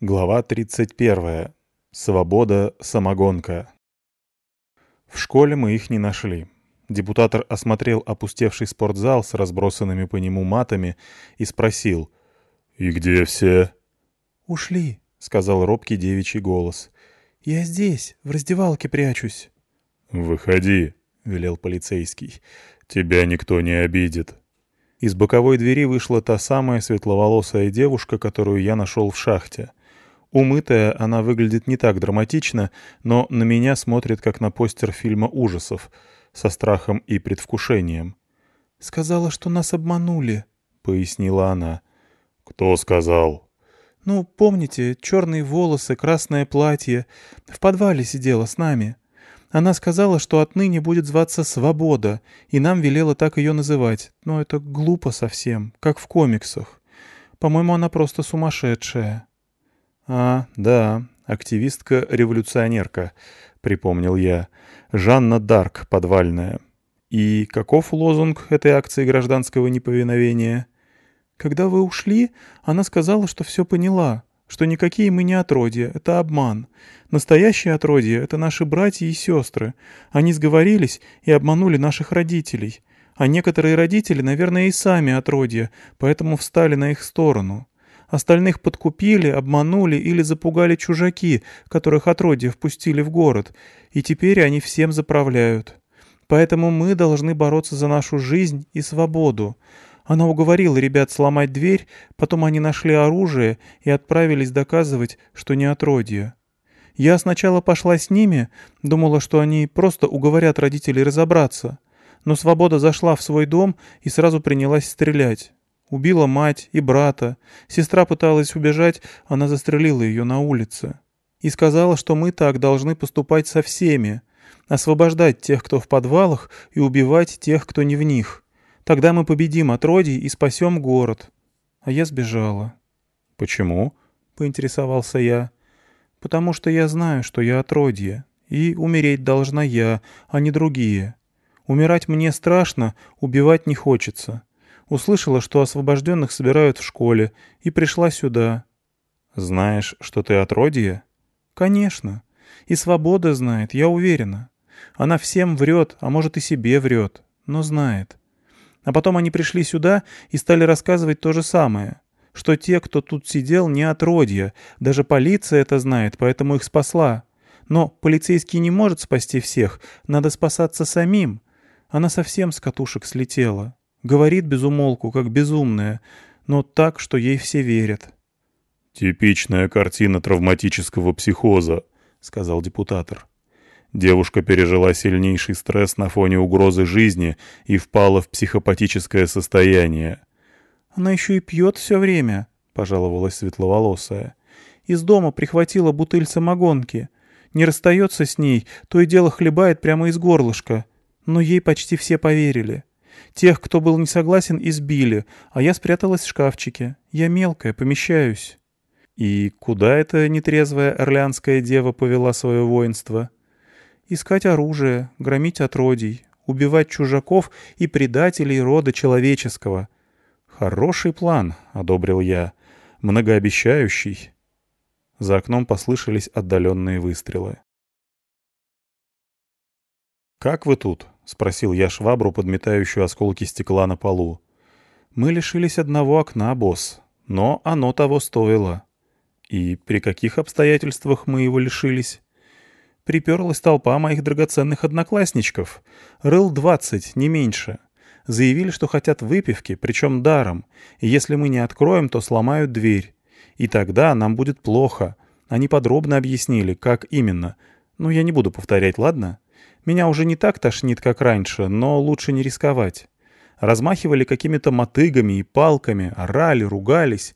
Глава 31. Свобода самогонка. В школе мы их не нашли. Депутатор осмотрел опустевший спортзал с разбросанными по нему матами и спросил. «И где все?» «Ушли», — сказал робкий девичий голос. «Я здесь, в раздевалке прячусь». «Выходи», — велел полицейский. «Тебя никто не обидит». Из боковой двери вышла та самая светловолосая девушка, которую я нашел в шахте — Умытая, она выглядит не так драматично, но на меня смотрит, как на постер фильма ужасов, со страхом и предвкушением. «Сказала, что нас обманули», — пояснила она. «Кто сказал?» «Ну, помните, черные волосы, красное платье. В подвале сидела с нами. Она сказала, что отныне будет зваться «Свобода», и нам велела так ее называть. Но это глупо совсем, как в комиксах. По-моему, она просто сумасшедшая». «А, да, активистка-революционерка», — припомнил я. «Жанна Дарк, подвальная». «И каков лозунг этой акции гражданского неповиновения?» «Когда вы ушли, она сказала, что все поняла, что никакие мы не отродья, это обман. Настоящие отродья — это наши братья и сестры. Они сговорились и обманули наших родителей. А некоторые родители, наверное, и сами отродья, поэтому встали на их сторону. Остальных подкупили, обманули или запугали чужаки, которых отродья впустили в город, и теперь они всем заправляют. Поэтому мы должны бороться за нашу жизнь и свободу. Она уговорила ребят сломать дверь, потом они нашли оружие и отправились доказывать, что не отродье. Я сначала пошла с ними, думала, что они просто уговорят родителей разобраться. Но Свобода зашла в свой дом и сразу принялась стрелять. Убила мать и брата. Сестра пыталась убежать, она застрелила ее на улице. И сказала, что мы так должны поступать со всеми. Освобождать тех, кто в подвалах, и убивать тех, кто не в них. Тогда мы победим отродий и спасем город. А я сбежала. «Почему?» — поинтересовался я. «Потому что я знаю, что я отродье. И умереть должна я, а не другие. Умирать мне страшно, убивать не хочется. Услышала, что освобожденных собирают в школе, и пришла сюда. Знаешь, что ты отродье? Конечно. И свобода знает, я уверена. Она всем врет, а может и себе врет, но знает. А потом они пришли сюда и стали рассказывать то же самое, что те, кто тут сидел, не отродья, даже полиция это знает, поэтому их спасла. Но полицейский не может спасти всех, надо спасаться самим. Она совсем с катушек слетела. Говорит без умолку, как безумная, но так, что ей все верят. «Типичная картина травматического психоза», — сказал депутатор. Девушка пережила сильнейший стресс на фоне угрозы жизни и впала в психопатическое состояние. «Она еще и пьет все время», — пожаловалась светловолосая. «Из дома прихватила бутыль самогонки. Не расстается с ней, то и дело хлебает прямо из горлышка. Но ей почти все поверили. Тех, кто был не согласен, избили, а я спряталась в шкафчике. Я мелкая, помещаюсь». «И куда эта нетрезвая орлеанская дева повела свое воинство?» «Искать оружие, громить отродий, убивать чужаков и предателей рода человеческого». «Хороший план», — одобрил я, — «многообещающий». За окном послышались отдаленные выстрелы. «Как вы тут?» — спросил я швабру, подметающую осколки стекла на полу. «Мы лишились одного окна, босс, но оно того стоило». «И при каких обстоятельствах мы его лишились?» Приперлась толпа моих драгоценных одноклассничков. Рыл двадцать, не меньше. Заявили, что хотят выпивки, причем даром, и если мы не откроем, то сломают дверь. И тогда нам будет плохо. Они подробно объяснили, как именно. Но я не буду повторять, ладно?» Меня уже не так тошнит, как раньше, но лучше не рисковать. Размахивали какими-то мотыгами и палками, орали, ругались.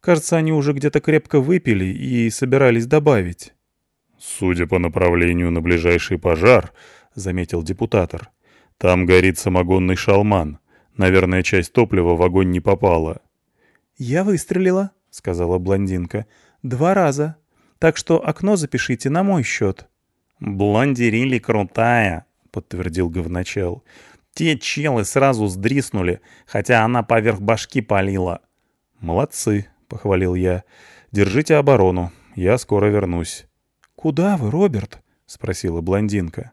Кажется, они уже где-то крепко выпили и собирались добавить. «Судя по направлению на ближайший пожар», — заметил депутатор, — «там горит самогонный шалман. Наверное, часть топлива в огонь не попала». «Я выстрелила», — сказала блондинка. «Два раза. Так что окно запишите на мой счет». «Блондерили крутая», — подтвердил говночел. «Те челы сразу сдриснули, хотя она поверх башки палила». «Молодцы», — похвалил я. Держите оборону, я скоро вернусь». «Куда вы, Роберт?» — спросила блондинка.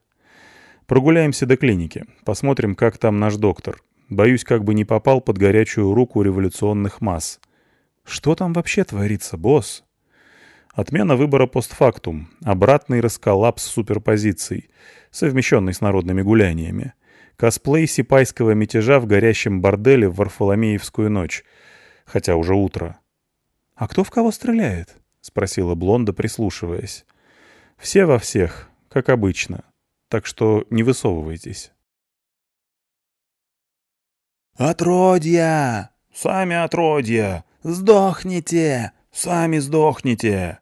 «Прогуляемся до клиники, посмотрим, как там наш доктор. Боюсь, как бы не попал под горячую руку революционных масс». «Что там вообще творится, босс?» Отмена выбора постфактум, обратный расколлапс суперпозиций, совмещенный с народными гуляниями. Косплей сипайского мятежа в горящем борделе в Варфоломеевскую ночь. Хотя уже утро. «А кто в кого стреляет?» — спросила Блонда, прислушиваясь. «Все во всех, как обычно. Так что не высовывайтесь». «Отродья! Сами отродья! Сдохните! Сами сдохните!»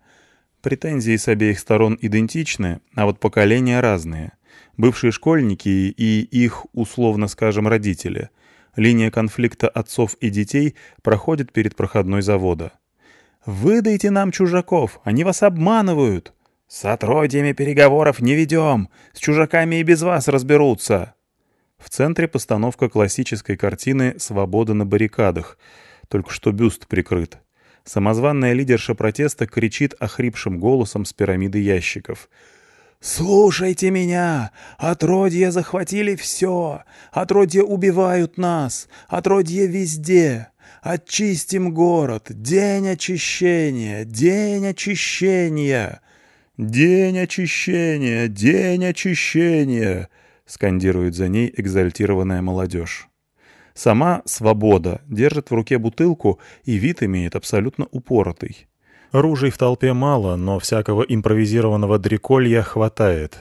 Претензии с обеих сторон идентичны, а вот поколения разные. Бывшие школьники и их, условно скажем, родители. Линия конфликта отцов и детей проходит перед проходной завода. «Выдайте нам чужаков, они вас обманывают!» «С отродьями переговоров не ведем, с чужаками и без вас разберутся!» В центре постановка классической картины «Свобода на баррикадах», только что бюст прикрыт. Самозванная лидерша протеста кричит охрипшим голосом с пирамиды ящиков. «Слушайте меня! Отродья захватили все! Отродья убивают нас! Отродья везде! Очистим город! День очищения! День очищения!» «День очищения! День очищения!» — скандирует за ней экзальтированная молодежь. Сама свобода держит в руке бутылку и вид имеет абсолютно упоротый. Ружей в толпе мало, но всякого импровизированного дреколья хватает.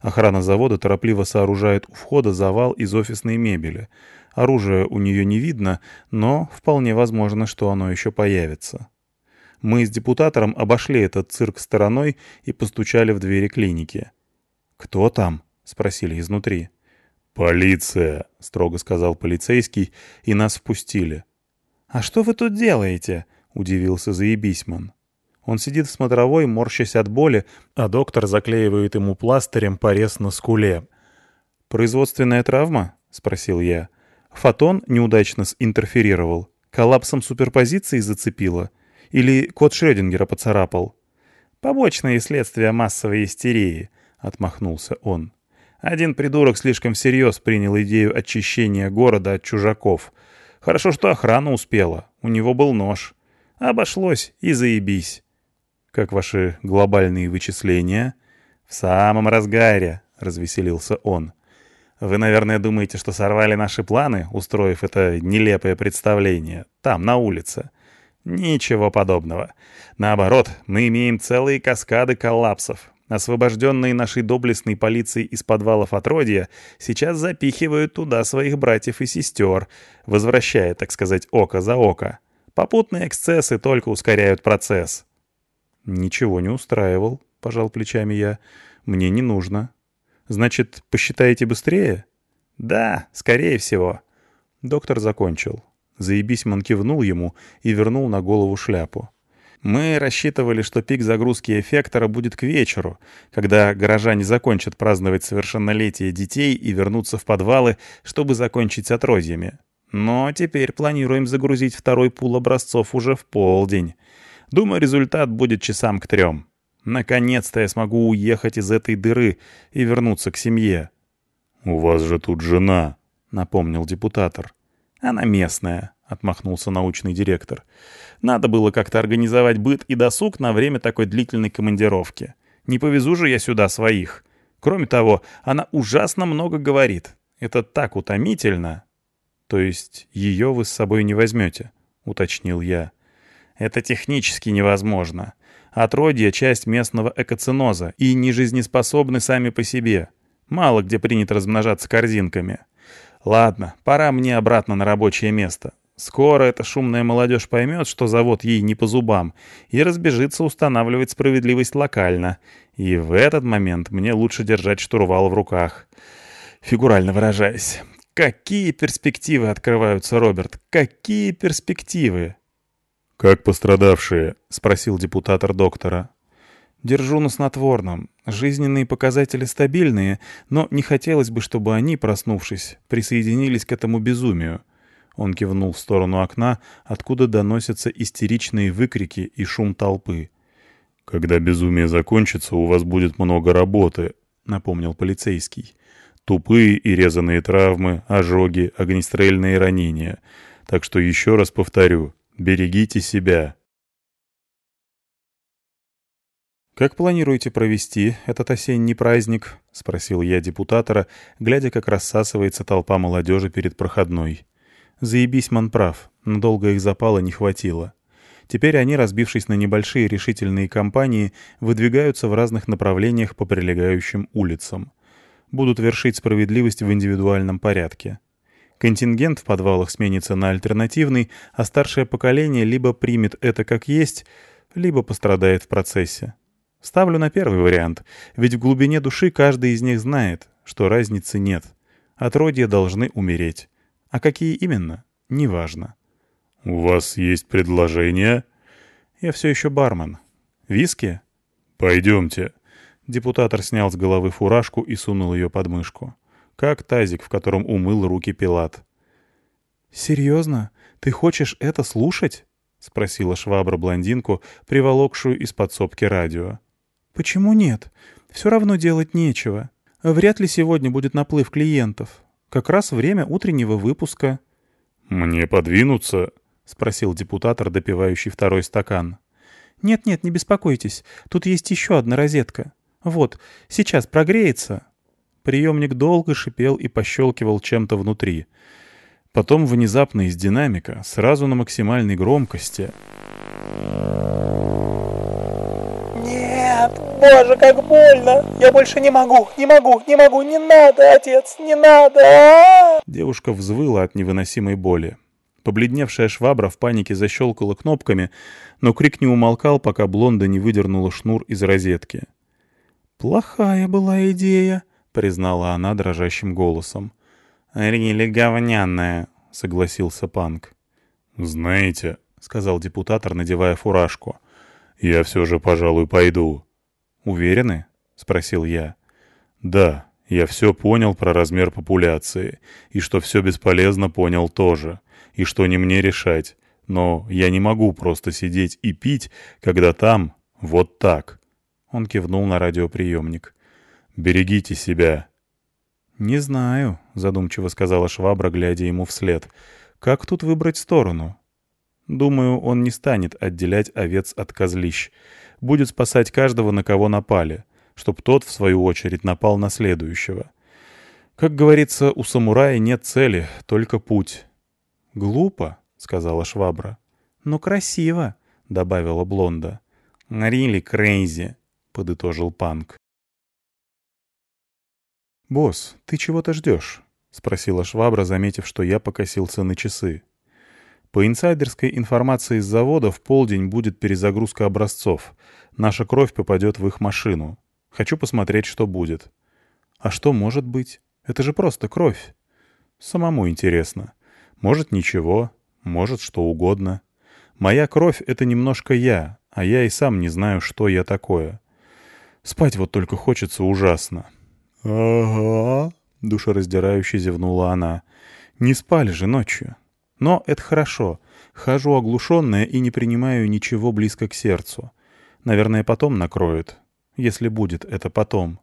Охрана завода торопливо сооружает у входа завал из офисной мебели. Оружия у нее не видно, но вполне возможно, что оно еще появится. Мы с депутатором обошли этот цирк стороной и постучали в двери клиники. «Кто там?» — спросили изнутри. «Полиция», — строго сказал полицейский, и нас впустили. «А что вы тут делаете?» — удивился Заебисьман. Он сидит в смотровой, морщась от боли, а доктор заклеивает ему пластырем порез на скуле. «Производственная травма?» — спросил я. «Фотон неудачно интерферировал. Коллапсом суперпозиции зацепило? Или код Шрёдингера поцарапал?» «Побочные следствия массовой истерии», — отмахнулся он. Один придурок слишком всерьез принял идею очищения города от чужаков. Хорошо, что охрана успела. У него был нож. Обошлось и заебись. Как ваши глобальные вычисления? В самом разгаре, развеселился он. Вы, наверное, думаете, что сорвали наши планы, устроив это нелепое представление там, на улице. Ничего подобного. Наоборот, мы имеем целые каскады коллапсов, Освобожденные нашей доблестной полицией из подвалов отродья сейчас запихивают туда своих братьев и сестер, возвращая, так сказать, око за око. Попутные эксцессы только ускоряют процесс. «Ничего не устраивал», — пожал плечами я. «Мне не нужно». «Значит, посчитаете быстрее?» «Да, скорее всего». Доктор закончил. Заебись кивнул ему и вернул на голову шляпу. Мы рассчитывали, что пик загрузки эффектора будет к вечеру, когда горожане закончат праздновать совершеннолетие детей и вернутся в подвалы, чтобы закончить с отродьями. Но теперь планируем загрузить второй пул образцов уже в полдень. Думаю, результат будет часам к трем. Наконец-то я смогу уехать из этой дыры и вернуться к семье. «У вас же тут жена», — напомнил депутатор. «Она местная», — отмахнулся научный директор. Надо было как-то организовать быт и досуг на время такой длительной командировки. Не повезу же я сюда своих. Кроме того, она ужасно много говорит. Это так утомительно. То есть ее вы с собой не возьмете, уточнил я. Это технически невозможно. Отродье — часть местного экоциноза и не жизнеспособны сами по себе. Мало где принято размножаться корзинками. Ладно, пора мне обратно на рабочее место. Скоро эта шумная молодежь поймет, что завод ей не по зубам, и разбежится устанавливать справедливость локально. И в этот момент мне лучше держать штурвал в руках. Фигурально выражаясь. Какие перспективы открываются, Роберт? Какие перспективы? «Как пострадавшие?» — спросил депутатор доктора. «Держу на снотворном. Жизненные показатели стабильные, но не хотелось бы, чтобы они, проснувшись, присоединились к этому безумию. Он кивнул в сторону окна, откуда доносятся истеричные выкрики и шум толпы. «Когда безумие закончится, у вас будет много работы», — напомнил полицейский. «Тупые и резаные травмы, ожоги, огнестрельные ранения. Так что еще раз повторю, берегите себя». «Как планируете провести этот осенний праздник?» — спросил я депутатора, глядя, как рассасывается толпа молодежи перед проходной. Заебись ман прав, надолго их запала не хватило. Теперь они, разбившись на небольшие решительные компании, выдвигаются в разных направлениях по прилегающим улицам. Будут вершить справедливость в индивидуальном порядке. Контингент в подвалах сменится на альтернативный, а старшее поколение либо примет это как есть, либо пострадает в процессе. Ставлю на первый вариант, ведь в глубине души каждый из них знает, что разницы нет. Отродья должны умереть. А какие именно, неважно. «У вас есть предложение?» «Я все еще бармен. Виски?» «Пойдемте». Депутатор снял с головы фуражку и сунул ее под мышку. Как тазик, в котором умыл руки Пилат. «Серьезно? Ты хочешь это слушать?» — спросила швабра блондинку, приволокшую из подсобки радио. «Почему нет? Все равно делать нечего. Вряд ли сегодня будет наплыв клиентов. Как раз время утреннего выпуска». «Мне подвинуться?» — спросил депутатор, допивающий второй стакан. «Нет-нет, не беспокойтесь. Тут есть еще одна розетка. Вот, сейчас прогреется». Приемник долго шипел и пощелкивал чем-то внутри. Потом внезапно из динамика, сразу на максимальной громкости. «Нет, боже, как больно! Я больше не могу, не могу, не могу, не надо, отец, не надо!» а Девушка взвыла от невыносимой боли. Побледневшая швабра в панике защелкала кнопками, но крик не умолкал, пока блонда не выдернула шнур из розетки. «Плохая была идея», — признала она дрожащим голосом. «Рили говняная», — согласился Панк. «Знаете», — сказал депутатор, надевая фуражку, — «я все же, пожалуй, пойду». «Уверены?» — спросил я. «Да, я все понял про размер популяции, и что все бесполезно понял тоже и что не мне решать. Но я не могу просто сидеть и пить, когда там вот так. Он кивнул на радиоприемник. «Берегите себя». «Не знаю», — задумчиво сказала швабра, глядя ему вслед. «Как тут выбрать сторону?» «Думаю, он не станет отделять овец от козлищ. Будет спасать каждого, на кого напали, чтоб тот, в свою очередь, напал на следующего. Как говорится, у самурая нет цели, только путь. «Глупо», — сказала швабра. «Но красиво», — добавила блонда. «Рили крейзи», — подытожил Панк. «Босс, ты чего-то ждешь?» — спросила швабра, заметив, что я покосился на часы. По инсайдерской информации из завода в полдень будет перезагрузка образцов. Наша кровь попадет в их машину. Хочу посмотреть, что будет. А что может быть? Это же просто кровь. Самому интересно. Может, ничего, может, что угодно. Моя кровь — это немножко я, а я и сам не знаю, что я такое. Спать вот только хочется ужасно. «Ага», — душераздирающе зевнула она. «Не спали же ночью. Но это хорошо. Хожу оглушенная и не принимаю ничего близко к сердцу. Наверное, потом накроют. Если будет это потом».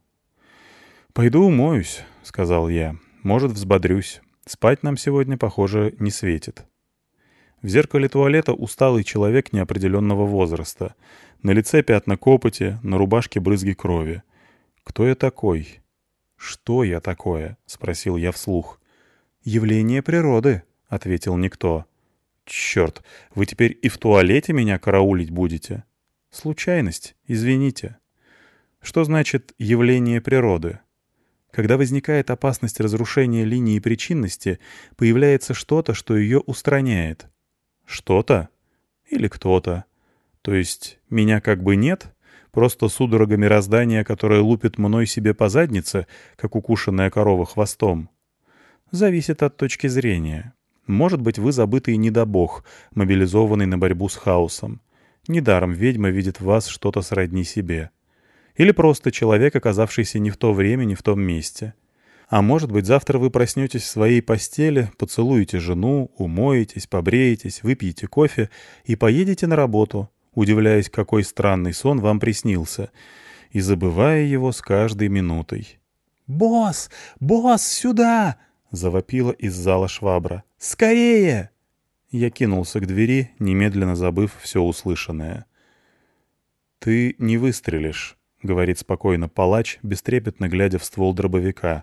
«Пойду умоюсь», — сказал я. «Может, взбодрюсь. Спать нам сегодня, похоже, не светит. В зеркале туалета усталый человек неопределенного возраста. На лице пятна копоти, на рубашке брызги крови. Кто я такой? Что я такое? Спросил я вслух. Явление природы, ответил никто. Черт, вы теперь и в туалете меня караулить будете? Случайность, извините. Что значит явление природы? Когда возникает опасность разрушения линии причинности, появляется что-то, что ее устраняет. Что-то? Или кто-то? То есть меня как бы нет? Просто судорога мироздания, которая лупит мной себе по заднице, как укушенная корова хвостом? Зависит от точки зрения. Может быть, вы забытый недобог, мобилизованный на борьбу с хаосом. Недаром ведьма видит в вас что-то сродни себе. Или просто человек, оказавшийся не в то время, не в том месте. А может быть, завтра вы проснетесь в своей постели, поцелуете жену, умоетесь, побреетесь, выпьете кофе и поедете на работу, удивляясь, какой странный сон вам приснился, и забывая его с каждой минутой. «Босс! Босс, сюда!» — завопила из зала швабра. «Скорее!» Я кинулся к двери, немедленно забыв все услышанное. «Ты не выстрелишь», — говорит спокойно палач, бестрепетно глядя в ствол дробовика.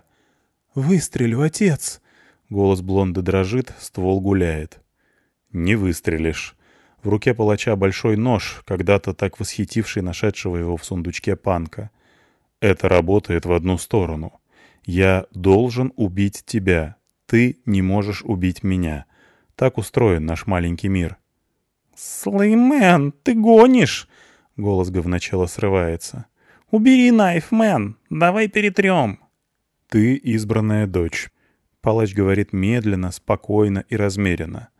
«Выстрелю, отец!» Голос блонды дрожит, ствол гуляет. «Не выстрелишь». В руке палача большой нож, когда-то так восхитивший нашедшего его в сундучке панка. «Это работает в одну сторону. Я должен убить тебя. Ты не можешь убить меня. Так устроен наш маленький мир». «Слеймен, ты гонишь!» — голос говночела срывается. «Убери найф, мэн! Давай перетрем!» «Ты избранная дочь», — палач говорит медленно, спокойно и размеренно.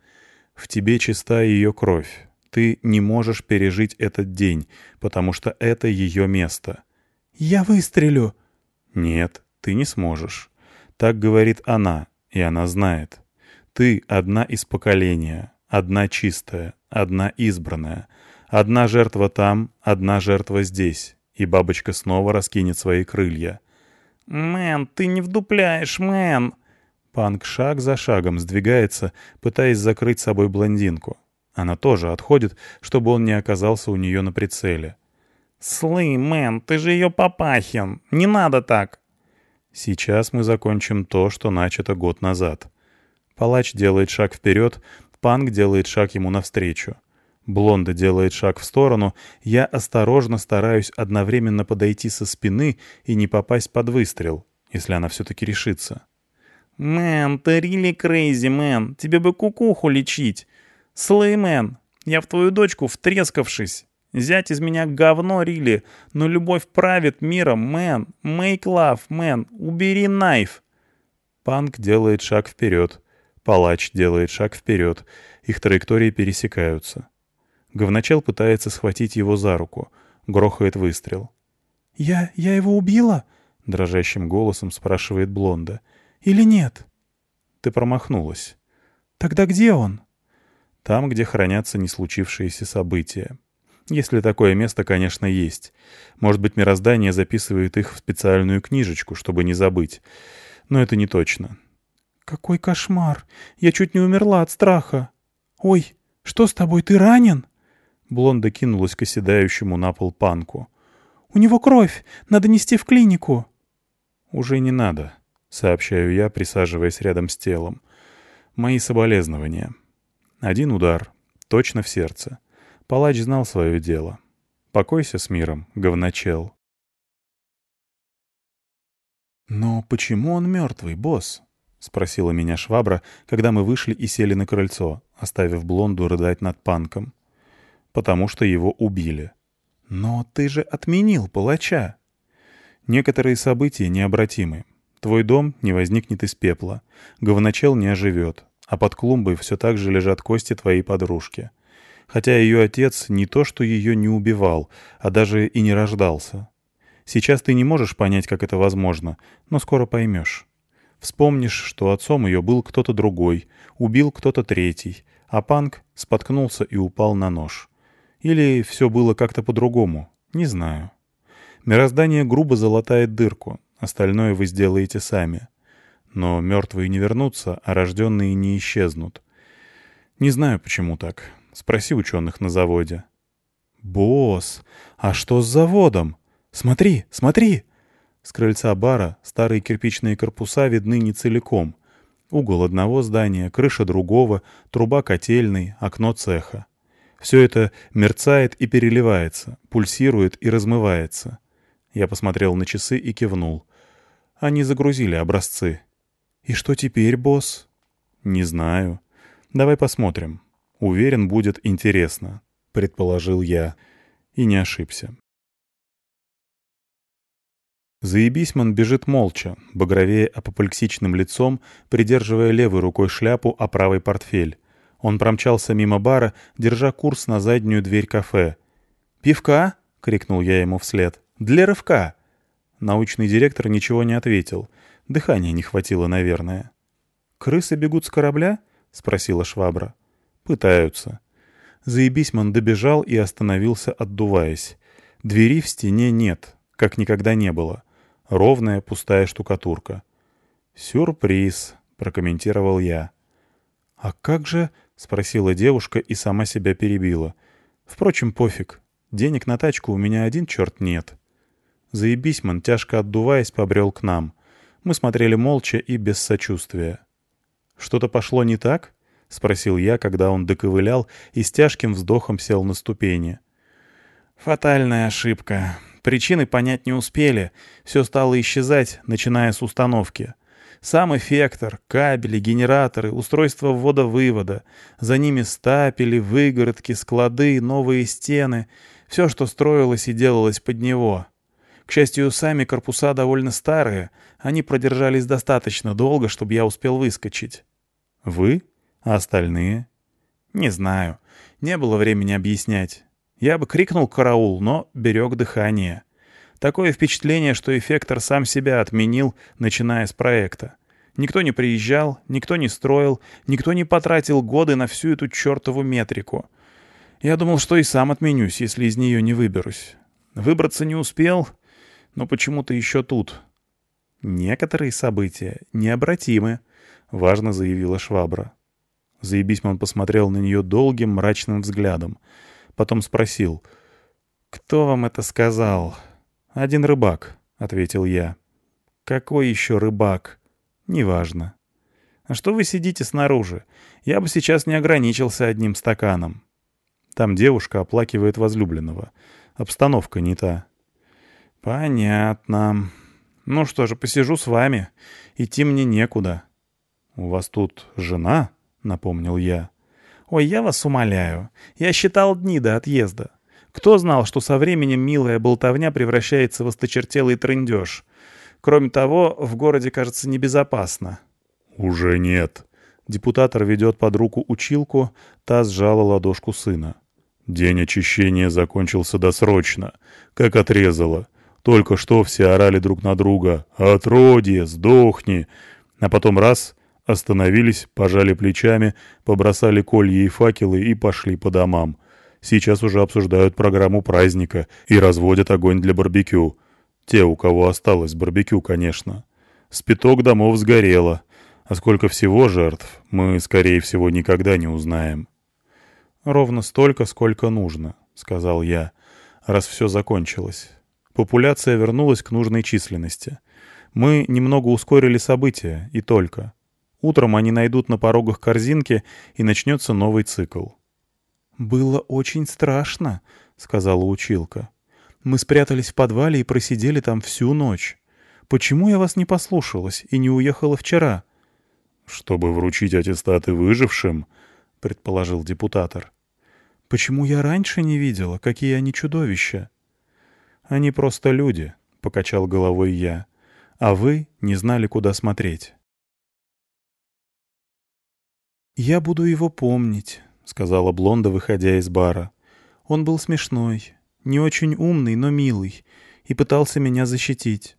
«В тебе чиста ее кровь. Ты не можешь пережить этот день, потому что это ее место». «Я выстрелю!» «Нет, ты не сможешь. Так говорит она, и она знает. Ты одна из поколения, одна чистая, одна избранная, одна жертва там, одна жертва здесь, и бабочка снова раскинет свои крылья. «Мэн, ты не вдупляешь, мэн!» Панк шаг за шагом сдвигается, пытаясь закрыть собой блондинку. Она тоже отходит, чтобы он не оказался у нее на прицеле. «Слы, мэн, ты же ее папахин! Не надо так!» Сейчас мы закончим то, что начато год назад. Палач делает шаг вперед, Панк делает шаг ему навстречу. Блонда делает шаг в сторону, я осторожно стараюсь одновременно подойти со спины и не попасть под выстрел, если она все-таки решится. «Man, ты really crazy, man, тебе бы кукуху лечить. Slay, man, я в твою дочку втрескавшись. Зять из меня говно, really, но любовь правит миром, man. Make love, man. Убери knife. Панк делает шаг вперед. Палач делает шаг вперед. Их траектории пересекаются. Говночел пытается схватить его за руку. Грохает выстрел. «Я... я его убила?» — дрожащим голосом спрашивает Блонда. «Или нет?» «Ты промахнулась». «Тогда где он?» «Там, где хранятся не случившиеся события. Если такое место, конечно, есть. Может быть, мироздание записывает их в специальную книжечку, чтобы не забыть. Но это не точно. «Какой кошмар! Я чуть не умерла от страха! Ой, что с тобой, ты ранен?» Блонда кинулась к оседающему на пол панку. «У него кровь! Надо нести в клинику!» «Уже не надо», — сообщаю я, присаживаясь рядом с телом. «Мои соболезнования. Один удар. Точно в сердце. Палач знал свое дело. Покойся с миром, говночел». «Но почему он мертвый, босс?» — спросила меня швабра, когда мы вышли и сели на крыльцо, оставив блонду рыдать над панком. «Потому что его убили». «Но ты же отменил палача!» «Некоторые события необратимы. Твой дом не возникнет из пепла, говночел не оживет, а под клумбой все так же лежат кости твоей подружки. Хотя ее отец не то что ее не убивал, а даже и не рождался. Сейчас ты не можешь понять, как это возможно, но скоро поймешь». Вспомнишь, что отцом ее был кто-то другой, убил кто-то третий, а Панк споткнулся и упал на нож. Или все было как-то по-другому, не знаю. Мироздание грубо залатает дырку, остальное вы сделаете сами. Но мертвые не вернутся, а рожденные не исчезнут. Не знаю, почему так. Спроси ученых на заводе. «Босс, а что с заводом? Смотри, смотри!» С крыльца бара старые кирпичные корпуса видны не целиком. Угол одного здания, крыша другого, труба котельной, окно цеха. Все это мерцает и переливается, пульсирует и размывается. Я посмотрел на часы и кивнул. Они загрузили образцы. «И что теперь, босс?» «Не знаю. Давай посмотрим. Уверен, будет интересно», — предположил я. И не ошибся. Заебисьман бежит молча, багровее апоплексичным лицом, придерживая левой рукой шляпу, а правый портфель. Он промчался мимо бара, держа курс на заднюю дверь кафе. «Пивка?» — крикнул я ему вслед. «Для рывка!» Научный директор ничего не ответил. Дыхания не хватило, наверное. «Крысы бегут с корабля?» — спросила швабра. «Пытаются». Заебисьман добежал и остановился, отдуваясь. Двери в стене нет, как никогда не было. Ровная пустая штукатурка. «Сюрприз», — прокомментировал я. «А как же...» — спросила девушка и сама себя перебила. «Впрочем, пофиг. Денег на тачку у меня один черт нет». Заебисьман, тяжко отдуваясь, побрел к нам. Мы смотрели молча и без сочувствия. «Что-то пошло не так?» — спросил я, когда он доковылял и с тяжким вздохом сел на ступени. «Фатальная ошибка. Причины понять не успели. Все стало исчезать, начиная с установки. Сам эффектор, кабели, генераторы, устройство ввода-вывода. За ними стапели, выгородки, склады, новые стены. Все, что строилось и делалось под него. К счастью, сами корпуса довольно старые. Они продержались достаточно долго, чтобы я успел выскочить. Вы? А остальные? Не знаю. Не было времени объяснять. Я бы крикнул «караул», но берег дыхание. Такое впечатление, что эффектор сам себя отменил, начиная с проекта. Никто не приезжал, никто не строил, никто не потратил годы на всю эту чертову метрику. Я думал, что и сам отменюсь, если из нее не выберусь. Выбраться не успел, но почему-то еще тут. Некоторые события необратимы, — важно заявила Швабра. Заебисьман посмотрел на нее долгим мрачным взглядом. Потом спросил. «Кто вам это сказал?» «Один рыбак», — ответил я. «Какой еще рыбак?» «Неважно». «А что вы сидите снаружи? Я бы сейчас не ограничился одним стаканом». Там девушка оплакивает возлюбленного. Обстановка не та. «Понятно. Ну что же, посижу с вами. Идти мне некуда». «У вас тут жена?» — напомнил я. «Ой, я вас умоляю. Я считал дни до отъезда. Кто знал, что со временем милая болтовня превращается в осточертелый трындеж? Кроме того, в городе, кажется, небезопасно». «Уже нет». Депутатор ведет под руку училку, та сжала ладошку сына. «День очищения закончился досрочно. Как отрезало. Только что все орали друг на друга «Отродье! Сдохни!» А потом раз — остановились, пожали плечами, побросали колья и факелы и пошли по домам. Сейчас уже обсуждают программу праздника и разводят огонь для барбекю. Те, у кого осталось барбекю, конечно. Спиток домов сгорело. А сколько всего жертв, мы, скорее всего, никогда не узнаем. «Ровно столько, сколько нужно», — сказал я, — «раз все закончилось». Популяция вернулась к нужной численности. Мы немного ускорили события, и только. Утром они найдут на порогах корзинки, и начнется новый цикл. «Было очень страшно», — сказала училка. «Мы спрятались в подвале и просидели там всю ночь. Почему я вас не послушалась и не уехала вчера?» «Чтобы вручить аттестаты выжившим», — предположил депутатор. «Почему я раньше не видела, какие они чудовища?» «Они просто люди», — покачал головой я. «А вы не знали, куда смотреть». «Я буду его помнить», — сказала Блонда, выходя из бара. «Он был смешной, не очень умный, но милый, и пытался меня защитить.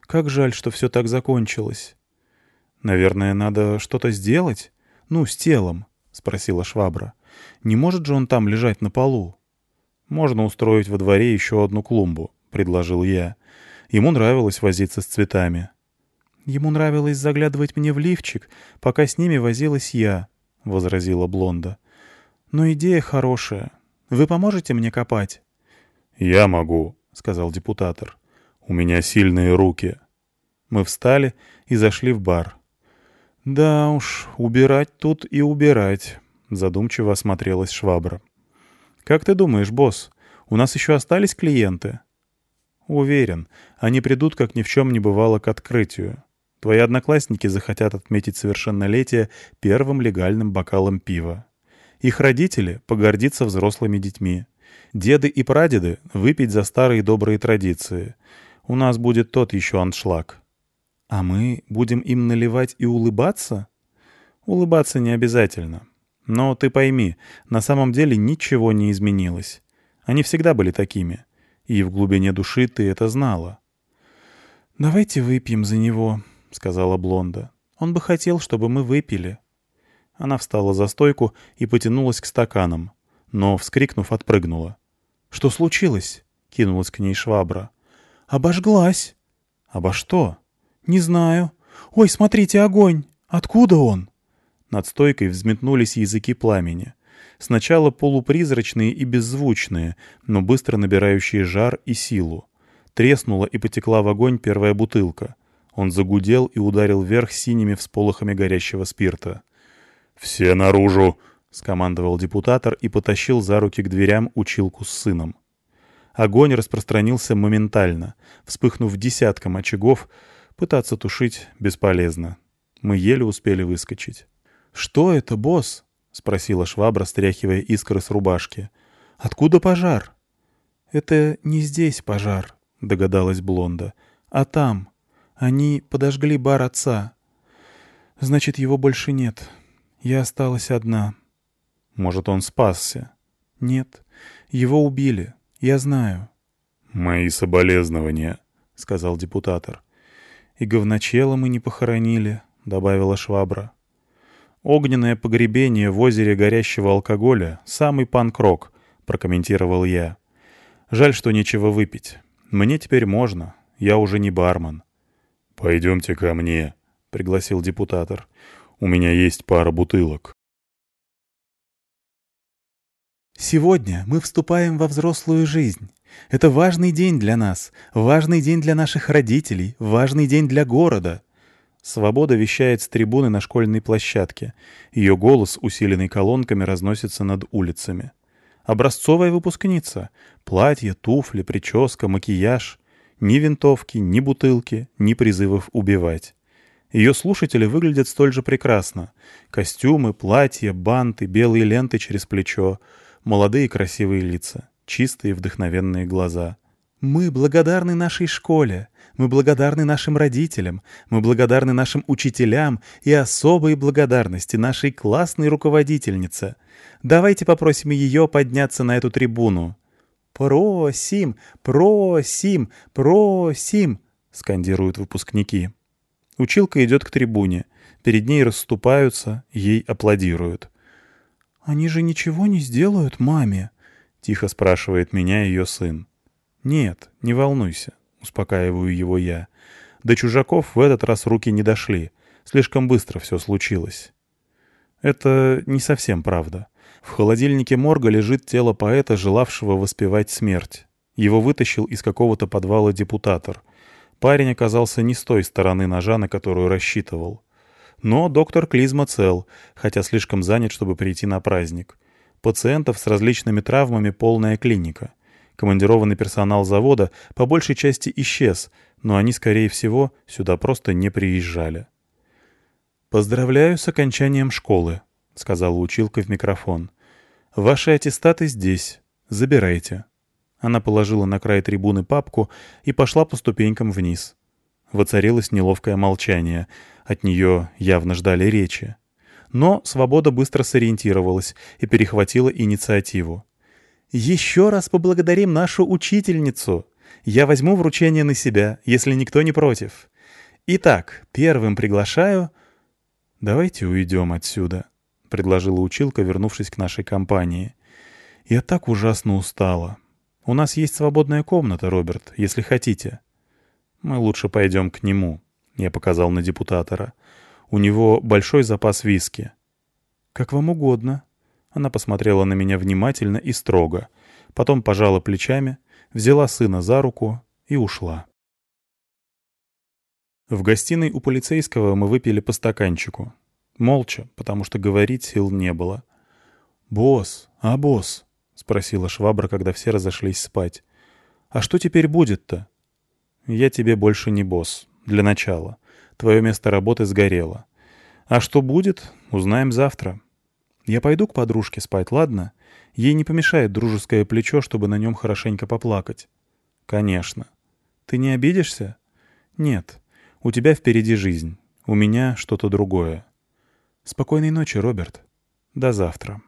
Как жаль, что все так закончилось». «Наверное, надо что-то сделать? Ну, с телом», — спросила Швабра. «Не может же он там лежать на полу?» «Можно устроить во дворе еще одну клумбу», — предложил я. Ему нравилось возиться с цветами. «Ему нравилось заглядывать мне в лифчик, пока с ними возилась я», — возразила Блонда. «Но идея хорошая. Вы поможете мне копать?» «Я могу», — сказал депутатор. «У меня сильные руки». Мы встали и зашли в бар. «Да уж, убирать тут и убирать», — задумчиво осмотрелась швабра. «Как ты думаешь, босс, у нас еще остались клиенты?» «Уверен, они придут, как ни в чем не бывало, к открытию. Твои одноклассники захотят отметить совершеннолетие первым легальным бокалом пива. Их родители погордиться взрослыми детьми. Деды и прадеды выпить за старые добрые традиции. У нас будет тот еще аншлаг. А мы будем им наливать и улыбаться? Улыбаться не обязательно. Но ты пойми, на самом деле ничего не изменилось. Они всегда были такими. И в глубине души ты это знала. «Давайте выпьем за него», — сказала Блонда. «Он бы хотел, чтобы мы выпили». Она встала за стойку и потянулась к стаканам, но, вскрикнув, отпрыгнула. «Что случилось?» — кинулась к ней швабра. «Обожглась». «Обо что?» «Не знаю. Ой, смотрите, огонь! Откуда он?» Над стойкой взметнулись языки пламени. Сначала полупризрачные и беззвучные, но быстро набирающие жар и силу. Треснула и потекла в огонь первая бутылка. Он загудел и ударил вверх синими всполохами горящего спирта. «Все наружу!» — скомандовал депутатор и потащил за руки к дверям училку с сыном. Огонь распространился моментально. Вспыхнув десятком очагов, пытаться тушить бесполезно. Мы еле успели выскочить. «Что это, босс?» — спросила швабра, стряхивая искры с рубашки. «Откуда пожар?» «Это не здесь пожар», — догадалась Блонда, — «а там. Они подожгли бар отца. Значит, его больше нет. Я осталась одна». «Может, он спасся?» «Нет, его убили. Я знаю». «Мои соболезнования», — сказал депутатор. «И говночела мы не похоронили», — добавила швабра. «Огненное погребение в озере горящего алкоголя — самый панк-рок», — прокомментировал я. «Жаль, что нечего выпить. Мне теперь можно. Я уже не бармен». «Пойдемте ко мне», — пригласил депутатор. «У меня есть пара бутылок». Сегодня мы вступаем во взрослую жизнь. Это важный день для нас, важный день для наших родителей, важный день для города. Свобода вещает с трибуны на школьной площадке. Ее голос, усиленный колонками, разносится над улицами. Образцовая выпускница. Платье, туфли, прическа, макияж. Ни винтовки, ни бутылки, ни призывов убивать. Ее слушатели выглядят столь же прекрасно. Костюмы, платья, банты, белые ленты через плечо. Молодые красивые лица чистые вдохновенные глаза. «Мы благодарны нашей школе, мы благодарны нашим родителям, мы благодарны нашим учителям и особой благодарности нашей классной руководительнице. Давайте попросим ее подняться на эту трибуну». «Просим, просим, просим!» — скандируют выпускники. Училка идет к трибуне. Перед ней расступаются, ей аплодируют. «Они же ничего не сделают маме», — тихо спрашивает меня ее сын. «Нет, не волнуйся», — успокаиваю его я. До чужаков в этот раз руки не дошли. Слишком быстро все случилось. Это не совсем правда. В холодильнике морга лежит тело поэта, желавшего воспевать смерть. Его вытащил из какого-то подвала депутатор. Парень оказался не с той стороны ножа, на которую рассчитывал. Но доктор Клизма цел, хотя слишком занят, чтобы прийти на праздник. Пациентов с различными травмами полная клиника. Командированный персонал завода по большей части исчез, но они, скорее всего, сюда просто не приезжали. «Поздравляю с окончанием школы», — сказала училка в микрофон. «Ваши аттестаты здесь. Забирайте». Она положила на край трибуны папку и пошла по ступенькам вниз. Воцарилось неловкое молчание. От нее явно ждали речи. Но Свобода быстро сориентировалась и перехватила инициативу. «Еще раз поблагодарим нашу учительницу. Я возьму вручение на себя, если никто не против. Итак, первым приглашаю...» «Давайте уйдем отсюда», — предложила училка, вернувшись к нашей компании. «Я так ужасно устала. У нас есть свободная комната, Роберт, если хотите». «Мы лучше пойдем к нему», — я показал на депутатора. У него большой запас виски. «Как вам угодно». Она посмотрела на меня внимательно и строго. Потом пожала плечами, взяла сына за руку и ушла. В гостиной у полицейского мы выпили по стаканчику. Молча, потому что говорить сил не было. «Босс, а босс?» — спросила швабра, когда все разошлись спать. «А что теперь будет-то?» «Я тебе больше не босс. Для начала. Твое место работы сгорело. А что будет, узнаем завтра. Я пойду к подружке спать, ладно? Ей не помешает дружеское плечо, чтобы на нем хорошенько поплакать. Конечно. Ты не обидишься? Нет. У тебя впереди жизнь. У меня что-то другое. Спокойной ночи, Роберт. До завтра.